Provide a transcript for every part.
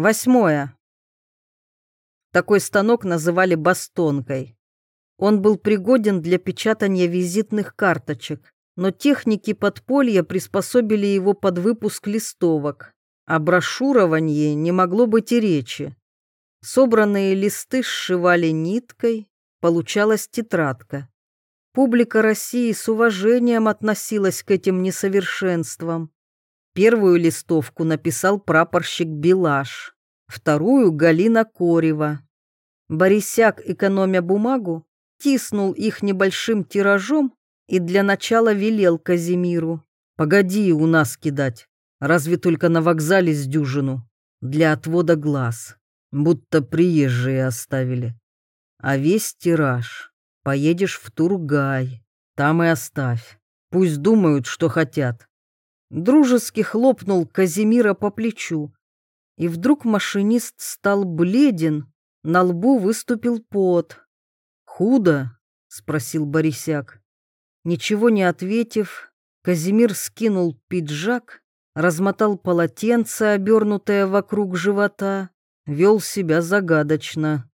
Восьмое. Такой станок называли бастонкой. Он был пригоден для печатания визитных карточек, но техники подполья приспособили его под выпуск листовок. О брошюровании не могло быть и речи. Собранные листы сшивали ниткой, получалась тетрадка. Публика России с уважением относилась к этим несовершенствам. Первую листовку написал прапорщик Белаш, вторую — Галина Корева. Борисяк, экономя бумагу, тиснул их небольшим тиражом и для начала велел Казимиру. «Погоди у нас кидать, разве только на вокзале с дюжину, для отвода глаз, будто приезжие оставили. А весь тираж поедешь в Тургай, там и оставь, пусть думают, что хотят». Дружески хлопнул Казимира по плечу, и вдруг машинист стал бледен, на лбу выступил пот. «Худо?» — спросил Борисяк. Ничего не ответив, Казимир скинул пиджак, размотал полотенце, обернутое вокруг живота, вел себя загадочно.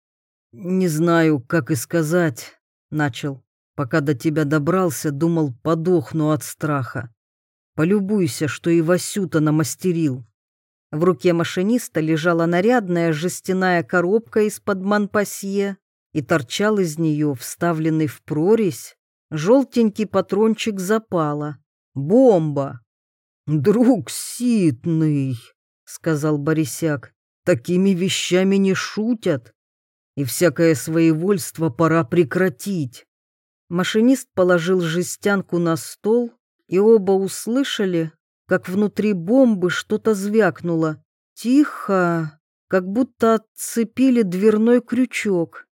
«Не знаю, как и сказать», — начал. «Пока до тебя добрался, думал, подохну от страха. Полюбуйся, что и Васюта намастерил». В руке машиниста лежала нарядная жестяная коробка из-под манпасье, и торчал из нее, вставленный в прорезь, желтенький патрончик запала. Бомба! «Друг ситный», — сказал Борисяк, — «такими вещами не шутят, и всякое своевольство пора прекратить». Машинист положил жестянку на стол, и оба услышали, как внутри бомбы что-то звякнуло. Тихо, как будто отцепили дверной крючок.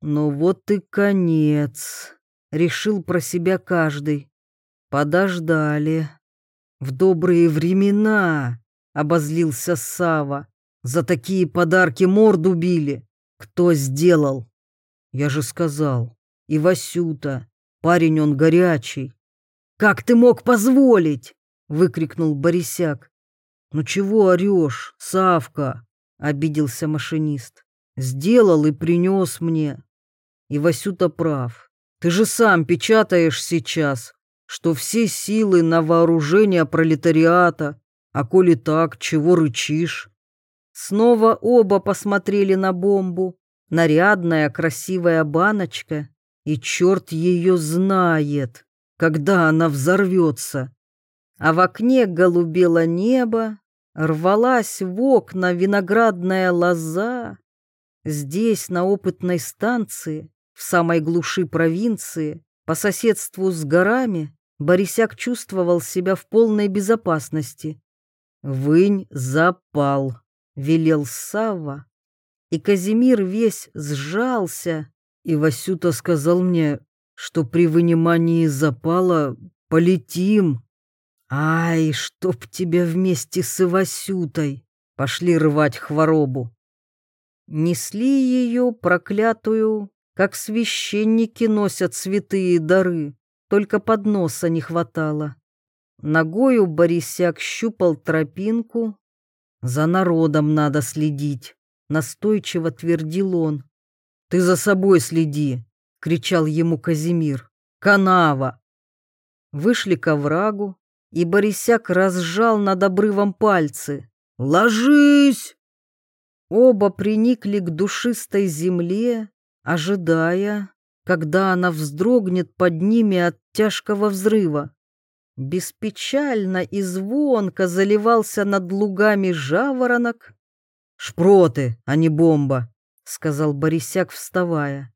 Ну вот и конец, решил про себя каждый. Подождали. В добрые времена, обозлился Сава. За такие подарки морду били. Кто сделал? Я же сказал. И Васюта. Парень он горячий. Как ты мог позволить? Выкрикнул Борисяк. Ну чего орешь, Савка? Обиделся машинист. Сделал и принес мне. И Васюта прав. Ты же сам печатаешь сейчас, что все силы на вооружение пролетариата, а коли так, чего рычишь? Снова оба посмотрели на бомбу. Нарядная, красивая баночка. И черт ее знает, когда она взорвется. А в окне голубело небо, рвалась в окна виноградная лоза. Здесь, на опытной станции, в самой глуши провинции, по соседству с горами, Борисяк чувствовал себя в полной безопасности. «Вынь запал», — велел Савва. И Казимир весь сжался, и Васюта сказал мне, что при вынимании запала полетим. Ай, чтоб тебя вместе с Ивасютой пошли рвать хворобу. Несли ее, проклятую, как священники носят святые дары, только подноса не хватало. Ногою Борисяк щупал тропинку. За народом надо следить, настойчиво твердил он. Ты за собой следи, кричал ему Казимир. Канава. Вышли к оврагу, и Борисяк разжал над обрывом пальцы. «Ложись!» Оба приникли к душистой земле, ожидая, когда она вздрогнет под ними от тяжкого взрыва. Беспечально и звонко заливался над лугами жаворонок. «Шпроты, а не бомба», — сказал Борисяк, вставая.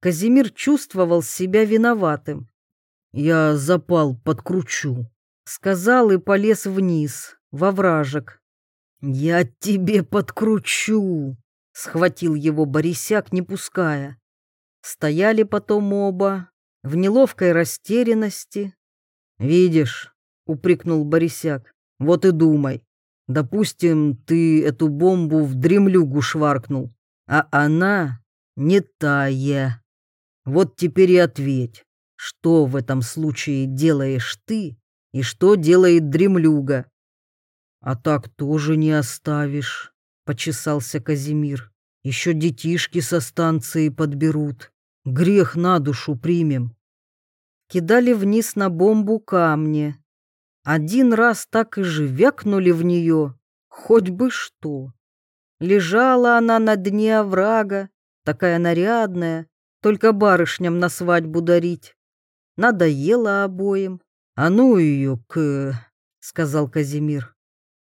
Казимир чувствовал себя виноватым. «Я запал, подкручу», — сказал и полез вниз, во вражек. «Я тебе подкручу», Схватил его Борисяк, не пуская. Стояли потом оба в неловкой растерянности. «Видишь», — упрекнул Борисяк, — «вот и думай. Допустим, ты эту бомбу в дремлюгу шваркнул, а она не тая. Вот теперь и ответь, что в этом случае делаешь ты и что делает дремлюга? А так тоже не оставишь. почесался Казимир. «Еще детишки со станции подберут. Грех на душу примем». Кидали вниз на бомбу камни. Один раз так и живякнули в нее, хоть бы что. Лежала она на дне оврага, такая нарядная, только барышням на свадьбу дарить. Надоело обоим. А ну ее к... — сказал Казимир.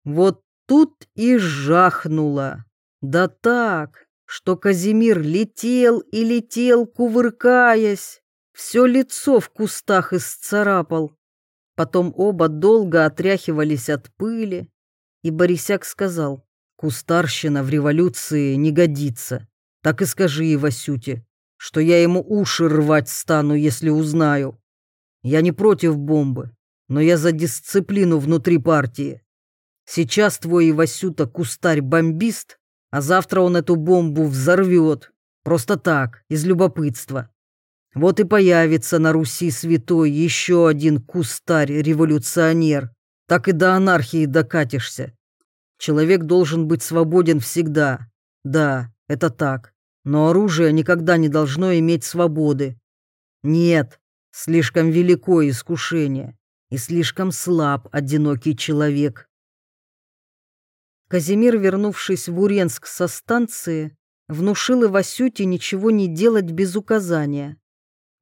Вот тут и жахнуло. Да так, что Казимир летел и летел, кувыркаясь, все лицо в кустах исцарапал. Потом оба долго отряхивались от пыли, и Борисяк сказал, «Кустарщина в революции не годится. Так и скажи и Васюте, что я ему уши рвать стану, если узнаю. Я не против бомбы, но я за дисциплину внутри партии. Сейчас твой Ивасюта кустарь-бомбист, а завтра он эту бомбу взорвет. Просто так, из любопытства. Вот и появится на Руси святой еще один кустарь-революционер. Так и до анархии докатишься. Человек должен быть свободен всегда. Да, это так. Но оружие никогда не должно иметь свободы. Нет, слишком велико искушение и слишком слаб одинокий человек. Казимир, вернувшись в Уренск со станции, внушил Ивасюте ничего не делать без указания.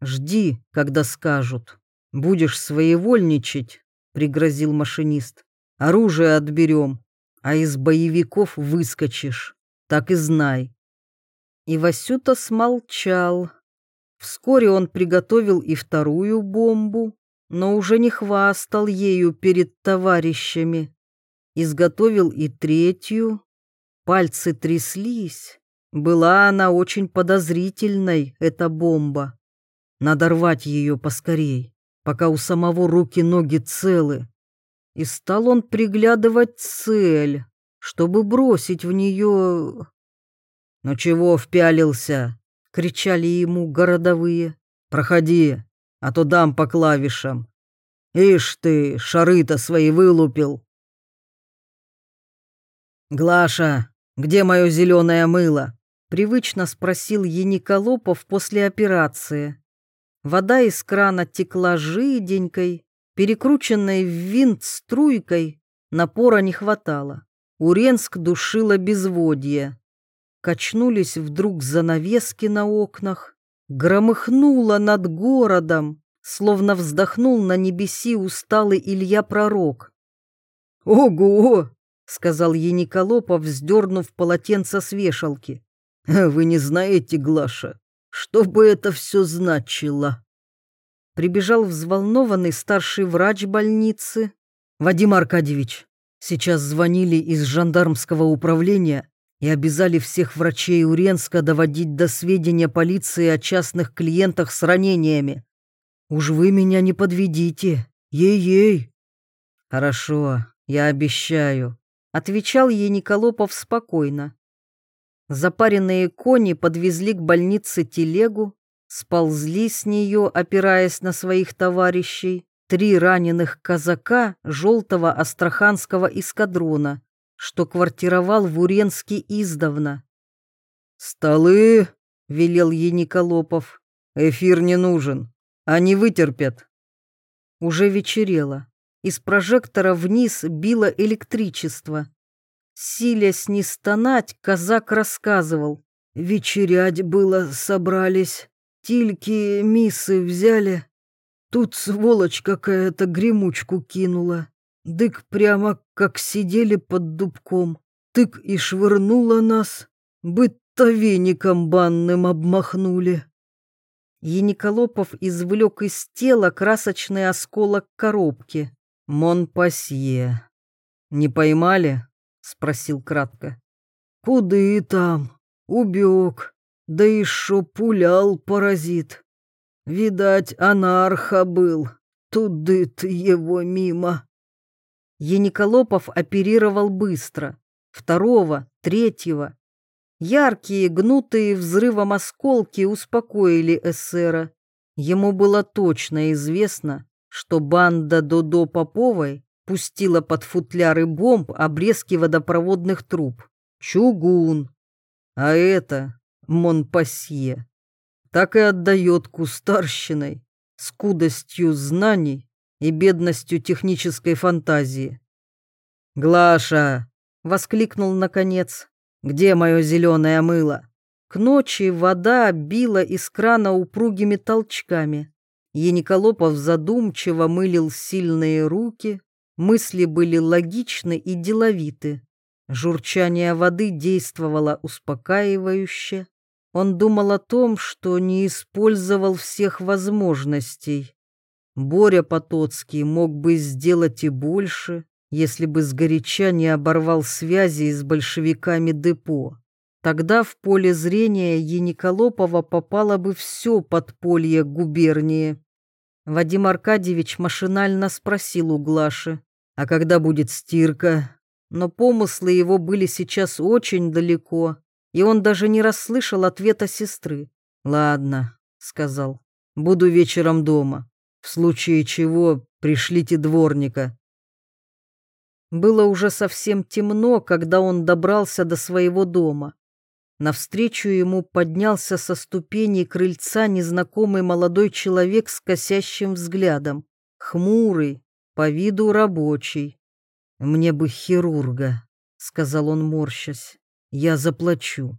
«Жди, когда скажут. Будешь своевольничать», — пригрозил машинист. «Оружие отберем, а из боевиков выскочишь. Так и знай». Ивасюта смолчал. Вскоре он приготовил и вторую бомбу, но уже не хвастал ею перед товарищами. Изготовил и третью. Пальцы тряслись. Была она очень подозрительной, эта бомба. Надо рвать ее поскорей, пока у самого руки-ноги целы. И стал он приглядывать цель, чтобы бросить в нее... «Ну чего впялился?» — кричали ему городовые. «Проходи, а то дам по клавишам. Ишь ты, шары-то свои вылупил. «Глаша, где мое зеленое мыло?» — привычно спросил Ениколопов после операции. Вода из крана текла жиденькой, перекрученной в винт струйкой, напора не хватало. Уренск душило безводье. Качнулись вдруг занавески на окнах, громыхнуло над городом, словно вздохнул на небеси усталый Илья Пророк. «Ого!» — сказал Ениколопов, вздернув полотенце с вешалки. «Вы не знаете, Глаша, что бы это все значило?» Прибежал взволнованный старший врач больницы. «Вадим Аркадьевич, сейчас звонили из жандармского управления и обязали всех врачей Уренска доводить до сведения полиции о частных клиентах с ранениями. Уж вы меня не подведите, ей-ей. Хорошо, я обещаю, отвечал ей Николопов спокойно. Запаренные кони подвезли к больнице телегу, сползли с нее, опираясь на своих товарищей, три раненых казака желтого астраханского эскадрона, что квартировал в Уренске издавна. «Столы!» — велел Ениколопов. «Эфир не нужен. Они вытерпят». Уже вечерело. Из прожектора вниз било электричество. Силясь не стонать, казак рассказывал. «Вечерять было, собрались. Тильки миссы взяли. Тут сволочь какая-то гремучку кинула. Дык прямо как сидели под дубком, тык и швырнула нас, быть-то веником банным обмахнули. Ениколопов извлек из тела красочный осколок коробки. «Монпасье». «Не поймали?» — спросил кратко. «Куды там? Убег. Да и шо пулял паразит. Видать, анарха был. Туды-то его мимо». Ениколопов оперировал быстро. Второго, третьего. Яркие, гнутые взрывом осколки успокоили эсера. Ему было точно известно, что банда Додо Поповой пустила под футляры бомб обрезки водопроводных труб. чугун, а это Монпасье. Так и отдает кустарщиной, скудостью знаний и бедностью технической фантазии. «Глаша!» — воскликнул наконец. «Где мое зеленое мыло?» К ночи вода била из крана упругими толчками. Ениколопов задумчиво мылил сильные руки, мысли были логичны и деловиты. Журчание воды действовало успокаивающе. Он думал о том, что не использовал всех возможностей. Боря Потоцкий мог бы сделать и больше, если бы сгоряча не оборвал связи с большевиками депо. Тогда в поле зрения Ениколопова попало бы все подполье губернии. Вадим Аркадьевич машинально спросил у Глаши, а когда будет стирка? Но помыслы его были сейчас очень далеко, и он даже не расслышал ответа сестры. «Ладно», — сказал, — «буду вечером дома. В случае чего пришлите дворника». Было уже совсем темно, когда он добрался до своего дома. Навстречу ему поднялся со ступеней крыльца незнакомый молодой человек с косящим взглядом, хмурый, по виду рабочий. «Мне бы хирурга», — сказал он, морщась, — «я заплачу».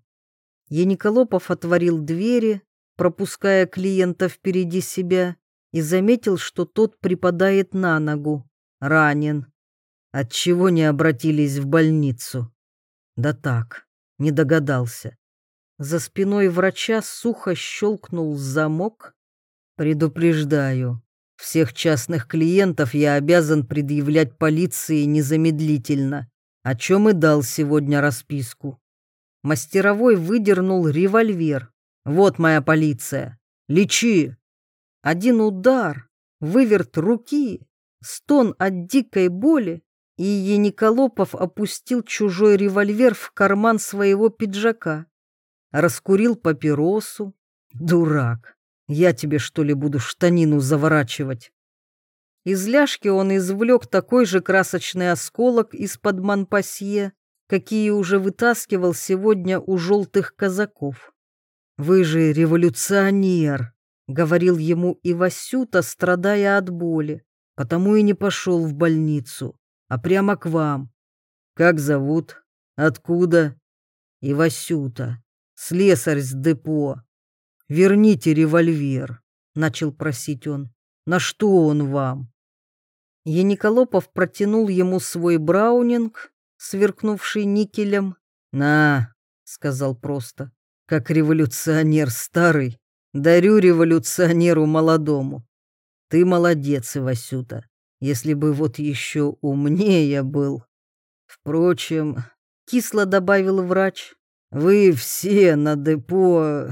Яниколопов отворил двери, пропуская клиента впереди себя, и заметил, что тот припадает на ногу, ранен. Отчего не обратились в больницу? Да так, не догадался. За спиной врача сухо щелкнул замок. Предупреждаю, всех частных клиентов я обязан предъявлять полиции незамедлительно, о чем и дал сегодня расписку. Мастеровой выдернул револьвер. Вот моя полиция. Лечи. Один удар, выверт руки, стон от дикой боли, и Ениколопов опустил чужой револьвер в карман своего пиджака. Раскурил папиросу. Дурак, я тебе что ли буду штанину заворачивать? Из ляжки он извлек такой же красочный осколок из-под манпасье, какие уже вытаскивал сегодня у желтых казаков. «Вы же революционер», — говорил ему Ивасюта, страдая от боли, потому и не пошел в больницу а прямо к вам. Как зовут? Откуда? Ивасюта, слесарь с депо. Верните револьвер, начал просить он. На что он вам? Яниколопов протянул ему свой браунинг, сверкнувший никелем. «На», — сказал просто, — «как революционер старый, дарю революционеру молодому. Ты молодец, Ивасюта. Если бы вот еще умнее был. Впрочем, кисло добавил врач, вы все на депо...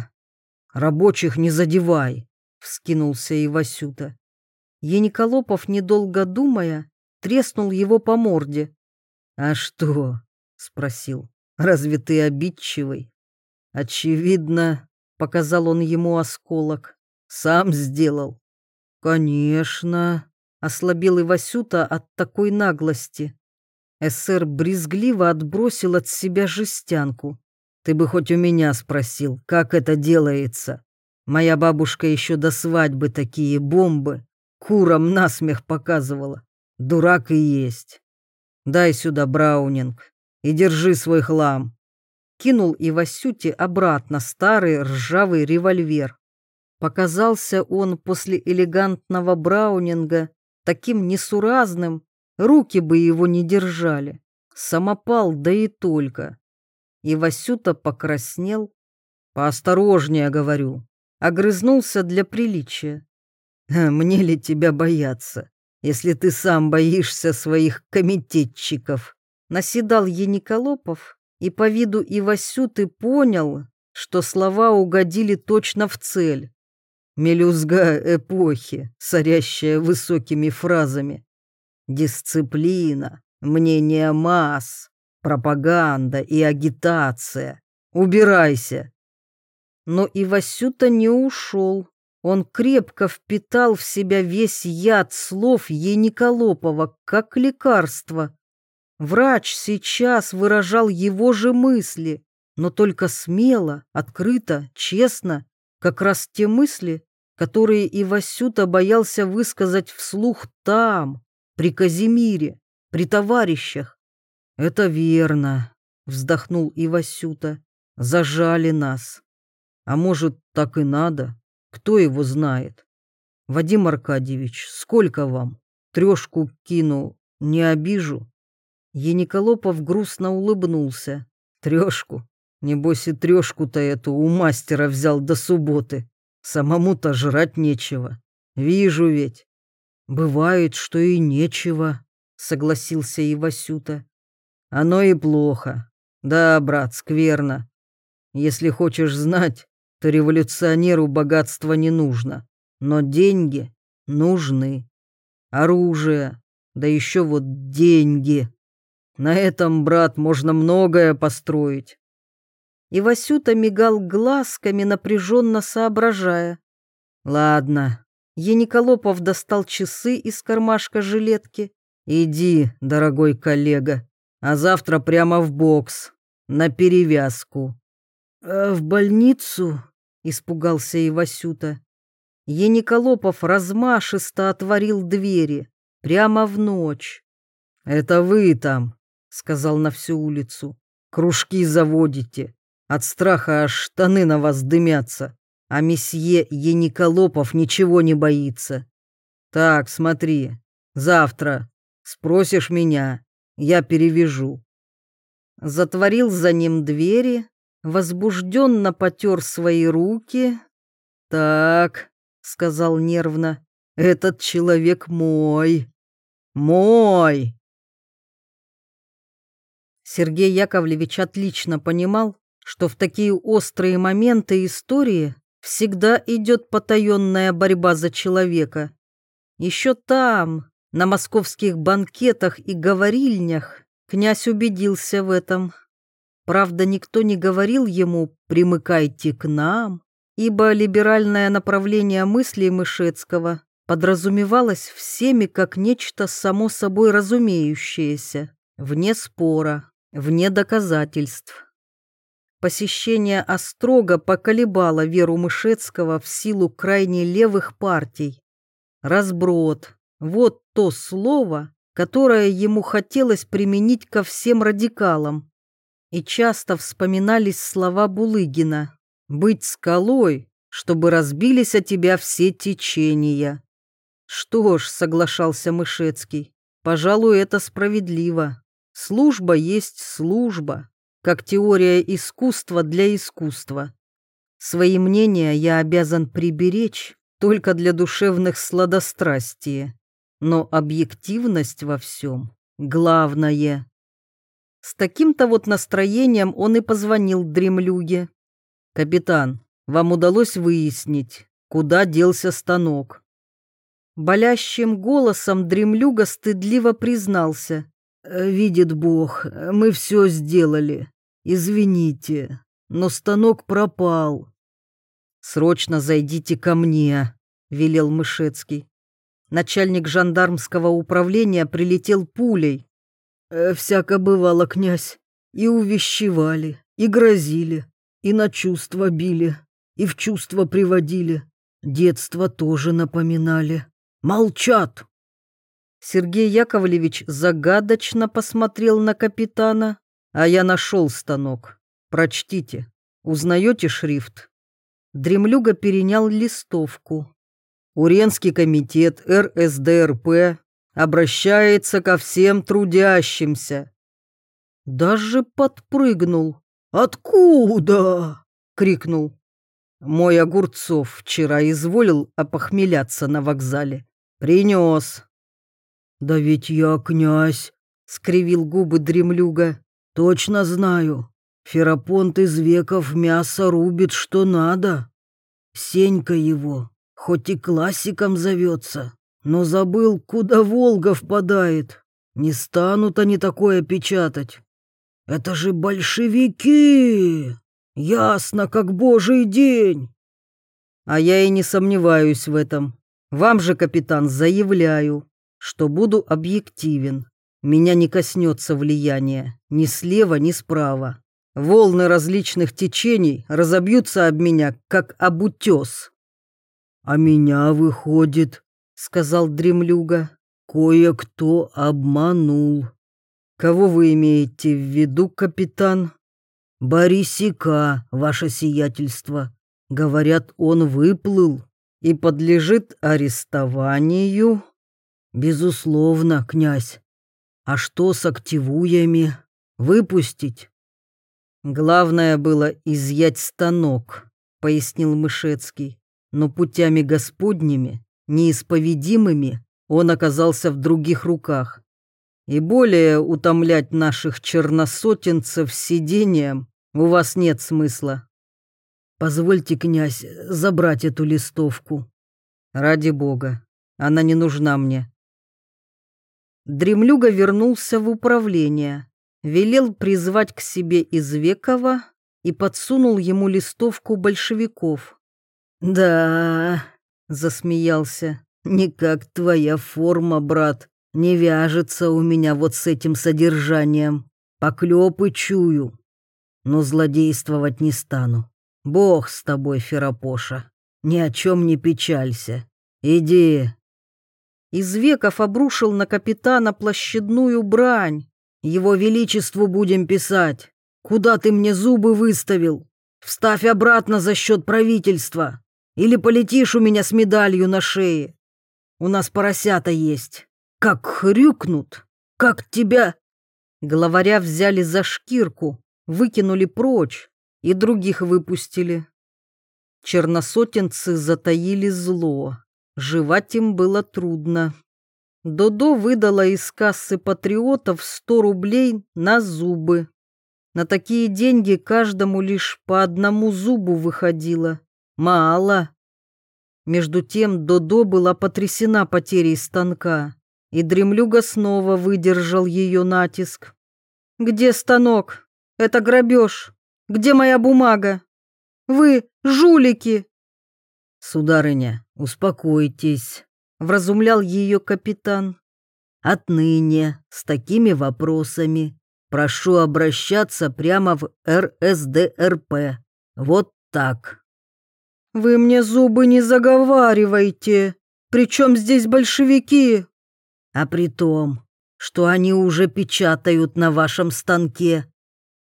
Рабочих не задевай, вскинулся и Васюта. Ениколопов, недолго думая, треснул его по морде. «А что?» — спросил. «Разве ты обидчивый?» «Очевидно», — показал он ему осколок. «Сам сделал». «Конечно», ослабел и Васюта от такой наглости. Эсэр брезгливо отбросил от себя жестянку. «Ты бы хоть у меня спросил, как это делается? Моя бабушка еще до свадьбы такие бомбы курам насмех показывала. Дурак и есть. Дай сюда браунинг и держи свой хлам». Кинул и Васюте обратно старый ржавый револьвер. Показался он после элегантного браунинга таким несуразным, руки бы его не держали. Самопал, да и только. И Васюта покраснел. «Поосторожнее, говорю», огрызнулся для приличия. «Мне ли тебя бояться, если ты сам боишься своих комитетчиков?» Наседал Ениколопов, и по виду Ивасюты понял, что слова угодили точно в цель. Мелюзга эпохи, сорящая высокими фразами. Дисциплина, мнение масс, пропаганда и агитация. Убирайся. Но и Васюта не ушел. Он крепко впитал в себя весь яд слов Ениколопова, как лекарство. Врач сейчас выражал его же мысли, но только смело, открыто, честно, как раз те мысли, которые и Васюта боялся высказать вслух там, при Казимире, при товарищах. «Это верно», — вздохнул Ивасюта. «Зажали нас. А может, так и надо? Кто его знает? Вадим Аркадьевич, сколько вам? Трешку кину, не обижу?» Ениколопов грустно улыбнулся. «Трешку? Небось и трешку-то эту у мастера взял до субботы. Самому-то жрать нечего. Вижу ведь. Бывает, что и нечего, согласился и Васюта. Оно и плохо. Да, брат, скверно. Если хочешь знать, то революционеру богатство не нужно, но деньги нужны. Оружие, да еще вот деньги. На этом, брат, можно многое построить и Васюта мигал глазками, напряженно соображая. «Ладно». Ениколопов достал часы из кармашка жилетки. «Иди, дорогой коллега, а завтра прямо в бокс, на перевязку». «А в больницу?» — испугался и Васюта. Ениколопов размашисто отворил двери, прямо в ночь. «Это вы там», — сказал на всю улицу, — «кружки заводите, от страха аж штаны на вас дымятся, а месье Ениколопов ничего не боится. Так, смотри, завтра спросишь меня, я перевяжу». Затворил за ним двери, возбужденно потер свои руки. «Так», — сказал нервно, — «этот человек мой, мой». Сергей Яковлевич отлично понимал, что в такие острые моменты истории всегда идет потаенная борьба за человека. Еще там, на московских банкетах и говорильнях, князь убедился в этом. Правда, никто не говорил ему «примыкайте к нам», ибо либеральное направление мыслей Мышецкого подразумевалось всеми как нечто само собой разумеющееся, вне спора, вне доказательств. Посещение Острога поколебало веру Мышецкого в силу крайне левых партий. Разброд – вот то слово, которое ему хотелось применить ко всем радикалам. И часто вспоминались слова Булыгина «Быть скалой, чтобы разбились о тебя все течения». Что ж, соглашался Мышецкий, пожалуй, это справедливо. Служба есть служба как теория искусства для искусства. Свои мнения я обязан приберечь только для душевных сладострастия, но объективность во всем — главное. С таким-то вот настроением он и позвонил дремлюге. «Капитан, вам удалось выяснить, куда делся станок?» Болящим голосом дремлюга стыдливо признался. «Видит Бог, мы все сделали. «Извините, но станок пропал». «Срочно зайдите ко мне», — велел Мышецкий. Начальник жандармского управления прилетел пулей. «Э, «Всяко бывало, князь. И увещевали, и грозили, и на чувства били, и в чувства приводили. Детство тоже напоминали. Молчат!» Сергей Яковлевич загадочно посмотрел на капитана, а я нашел станок. Прочтите. Узнаете шрифт? Дремлюга перенял листовку. Уренский комитет РСДРП обращается ко всем трудящимся. Даже подпрыгнул. «Откуда?» — крикнул. Мой Огурцов вчера изволил опохмеляться на вокзале. Принес. «Да ведь я князь!» — скривил губы дремлюга. Точно знаю. Ферапонт из веков мясо рубит, что надо. Сенька его, хоть и классиком зовется, но забыл, куда Волга впадает. Не станут они такое печатать. Это же большевики! Ясно, как божий день. А я и не сомневаюсь в этом. Вам же, капитан, заявляю, что буду объективен. меня не коснется влияния ни слева, ни справа. Волны различных течений разобьются об меня, как об утес. «А меня, выходит», — сказал дремлюга, — «кое-кто обманул». «Кого вы имеете в виду, капитан?» «Борисика, ваше сиятельство. Говорят, он выплыл и подлежит арестованию». «Безусловно, князь. А что с активуями? Выпустить?» «Главное было изъять станок», — пояснил Мышецкий но путями Господними, неисповедимыми, он оказался в других руках. И более утомлять наших черносотенцев сидением у вас нет смысла. Позвольте, князь, забрать эту листовку. Ради бога, она не нужна мне. Дремлюга вернулся в управление, велел призвать к себе Извекова и подсунул ему листовку большевиков. «Да», — засмеялся, — «никак твоя форма, брат, не вяжется у меня вот с этим содержанием. Поклёпы чую, но злодействовать не стану. Бог с тобой, Ферапоша, ни о чем не печалься. Иди». Из веков обрушил на капитана площадную брань. «Его Величеству будем писать. Куда ты мне зубы выставил? Вставь обратно за счет правительства». Или полетишь у меня с медалью на шее. У нас поросята есть. Как хрюкнут, как тебя...» Главаря взяли за шкирку, выкинули прочь и других выпустили. Черносотенцы затаили зло. Жевать им было трудно. Додо выдала из кассы патриотов сто рублей на зубы. На такие деньги каждому лишь по одному зубу выходило. Мало. Между тем Додо была потрясена потерей станка, и дремлюга снова выдержал ее натиск. «Где станок? Это грабеж. Где моя бумага? Вы жулики!» «Сударыня, успокойтесь», — вразумлял ее капитан. «Отныне с такими вопросами прошу обращаться прямо в РСДРП. Вот так». «Вы мне зубы не заговаривайте. Причем здесь большевики?» «А при том, что они уже печатают на вашем станке».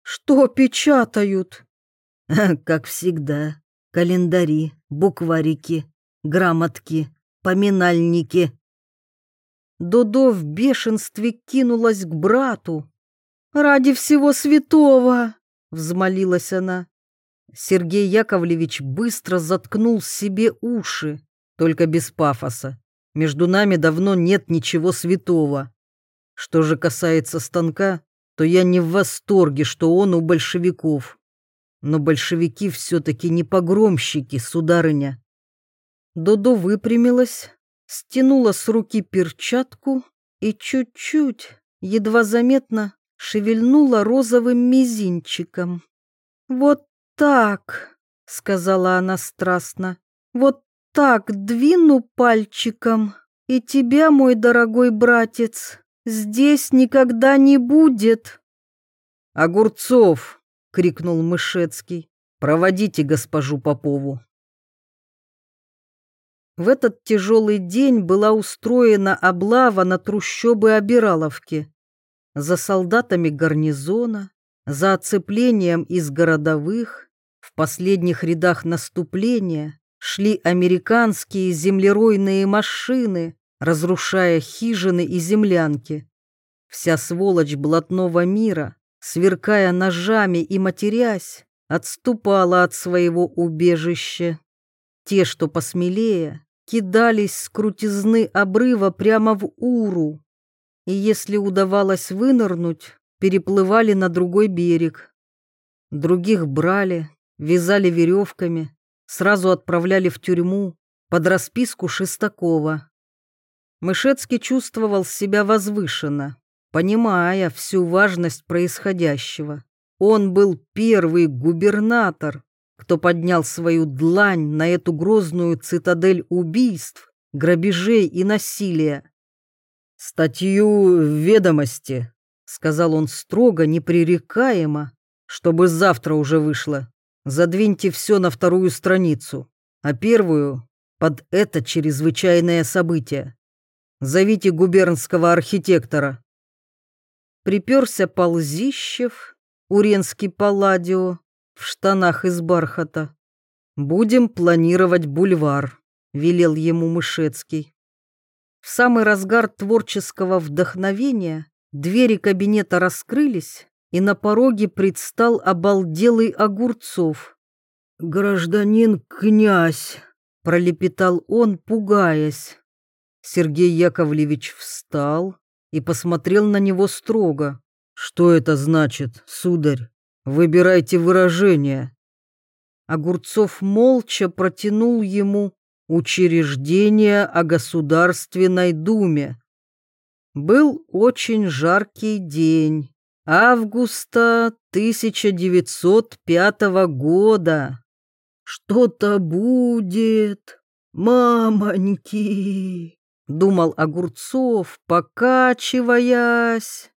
«Что печатают?» «Как всегда, календари, букварики, грамотки, поминальники». Додо в бешенстве кинулась к брату. «Ради всего святого!» — взмолилась она. Сергей Яковлевич быстро заткнул себе уши, только без пафоса. Между нами давно нет ничего святого. Что же касается станка, то я не в восторге, что он у большевиков. Но большевики все-таки не погромщики, сударыня. Додо выпрямилась, стянула с руки перчатку и чуть-чуть, едва заметно, шевельнула розовым мизинчиком. Вот так», — сказала она страстно, — «вот так двину пальчиком, и тебя, мой дорогой братец, здесь никогда не будет». «Огурцов!» — крикнул Мышецкий. «Проводите госпожу Попову». В этот тяжелый день была устроена облава на трущобы Обираловки. За солдатами гарнизона, за оцеплением из городовых, в последних рядах наступления шли американские землеройные машины, разрушая хижины и землянки. Вся сволочь блатного мира, сверкая ножами и матерясь, отступала от своего убежища. Те, что посмелее, кидались с крутизны обрыва прямо в уру, и если удавалось вынырнуть, переплывали на другой берег. Других брали, вязали веревками, сразу отправляли в тюрьму под расписку Шестакова. Мышецкий чувствовал себя возвышенно, понимая всю важность происходящего. Он был первый губернатор, кто поднял свою длань на эту грозную цитадель убийств, грабежей и насилия. «Статью в ведомости», — сказал он строго, непререкаемо, чтобы завтра уже вышло. Задвиньте все на вторую страницу, а первую — под это чрезвычайное событие. Зовите губернского архитектора. Приперся Ползищев, Уренский Палладио, в штанах из бархата. «Будем планировать бульвар», — велел ему Мышецкий. В самый разгар творческого вдохновения двери кабинета раскрылись, и на пороге предстал обалделый Огурцов. «Гражданин князь», — пролепетал он, пугаясь. Сергей Яковлевич встал и посмотрел на него строго. «Что это значит, сударь? Выбирайте выражение». Огурцов молча протянул ему учреждение о Государственной Думе. Был очень жаркий день, августа 1905 года. «Что-то будет, мамоньки!» — думал Огурцов, покачиваясь.